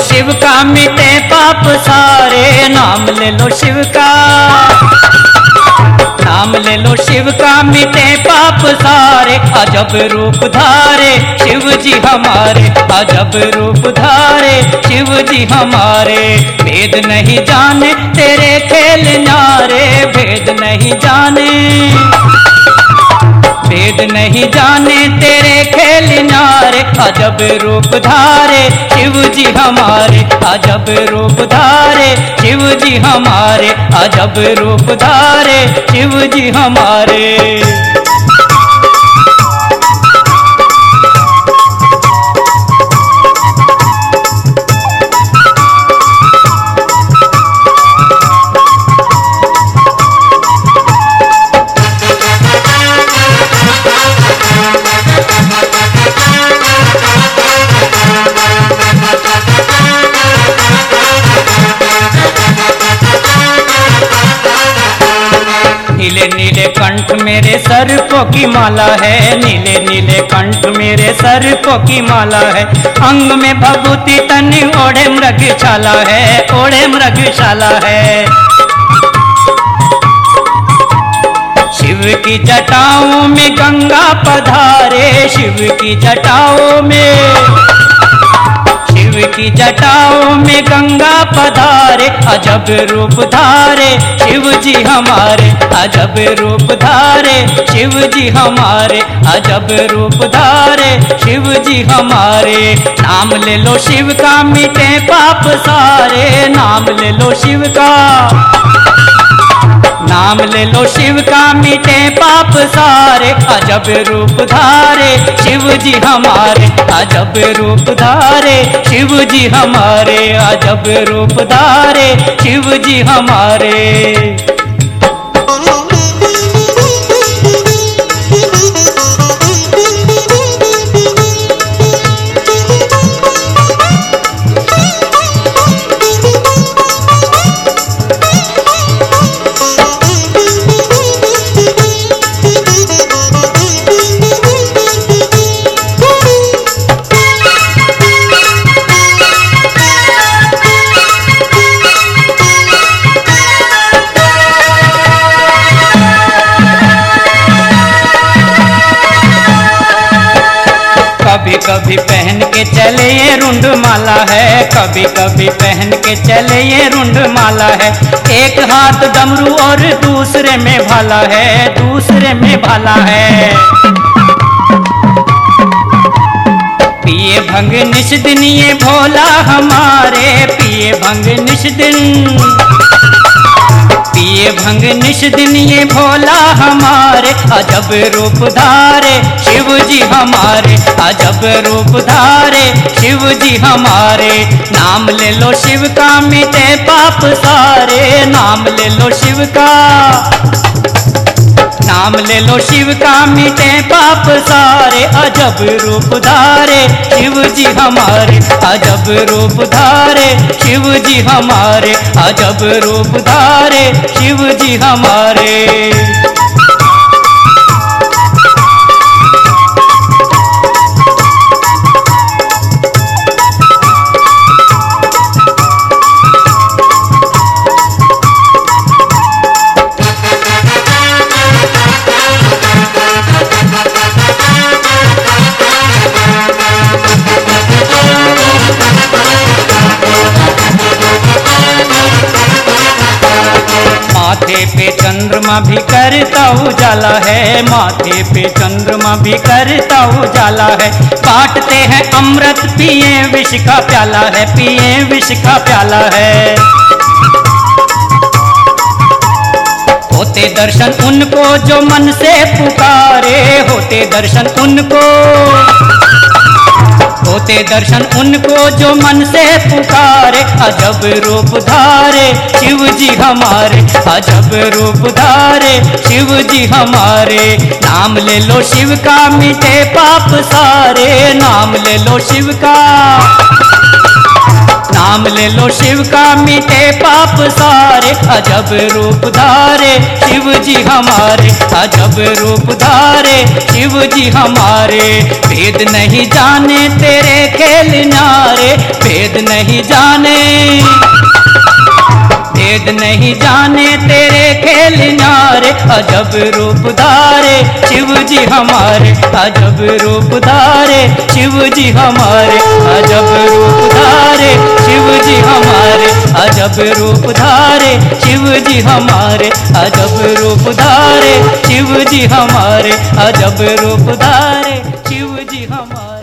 शिव का मिटे पाप सारे, नाम ले लो शिव का। नाम ले लो शिव का मिटे पाप सारे, अजब रूप धारे, शिव जी हमारे। अजब रूप धारे, शिव जी हमारे। भेद नहीं जाने तेरे खेल नारे, भेद नहीं जाने। भेद नहीं जाने तेरे खेल अजब रूप धारे शिव जी हमारे अजब रूप धारे शिव जी हमारे अजब रूप धारे शिव जी हमारे। नीले कंठ मेरे सर को की माला है। नीले नीले कंठ मेरे सर को की माला है। अंग में भभूति तनि, ओढ़े मृगशाला है। ओढ़े मृगशाला है। शिव की जटाओं में गंगा पधारे। शिव की जटाओं में की जटाओं में गंगा पधारे, अजब रूप धारे शिव जी हमारे, अजब रूप धारे शिव जी हमारे, अजब रूप धारे शिव जी हमारे। नाम ले लो शिव का मिटे पाप सारे, नाम ले लो शिव का। नाम ले लो शिव का मिटे पाप सारे, अजब रूप धारे। शिव जी हमारे, अजब रूप धारे। शिव जी हमारे, अजब रूप धारे। शिव जी हमारे। कभी पहन के चले ये रुंड माला है, कभी कभी पहन के चले ये रुंड माला है। एक हाथ डमरू और दूसरे में भाला है, दूसरे में भाला है। पिए भंग निश दिन ये भोला हमारे, पिए भंग निश पिए भंग निश दिन ये भोला हमारे, अजब रूप धारे शिव जी हमारे, अजब रूप धारे शिव जी हमारे। नाम ले लो शिव का मिटे पाप सारे, नाम ले लो शिव का। नाम ले लो शिव का मिटे पाप सारे, अजब रूप धारे। शिव जी हमारे, अजब रूप धारे। शिव जी हमारे, अजब रूप धारे। शिव जी हमारे। माथे पे चंद्रमा भी करता उजाला है। माथे पे चंद्रमा भी करता उजाला है। बांटते हैं अमृत, पिए विष का प्याला है। पिए विष का प्याला है। होते दर्शन उनको जो मन से पुकारे। होते दर्शन उनको, होते दर्शन उनको जो मन से पुकारे। अजब रूप धारे शिव जी हमारे, अजब रूप धारे शिव जी हमारे। नाम ले लो शिव का मिटे पाप सारे, नाम ले लो शिव का। नाम ले लो शिव का मिटे पाप सारे, अजब रूप धारे शिव जी हमारे। अजब रूप धारे शिव जी हमारे। भेद नहीं जाने तेरे खेल नारे, भेद नहीं जाने। भेद नहीं जाने तेरे खेल नारे अजब रूप धारे शिव जी हमारे, अजब रूप धारे शिव जी हमारे, अजब रूप धारे शिव जी हमारे, अजब रूप धारे शिव जी हमारे, अजब रूप धारे शिव जी हमारे, अजब रूप धारे शिव जी हमारे।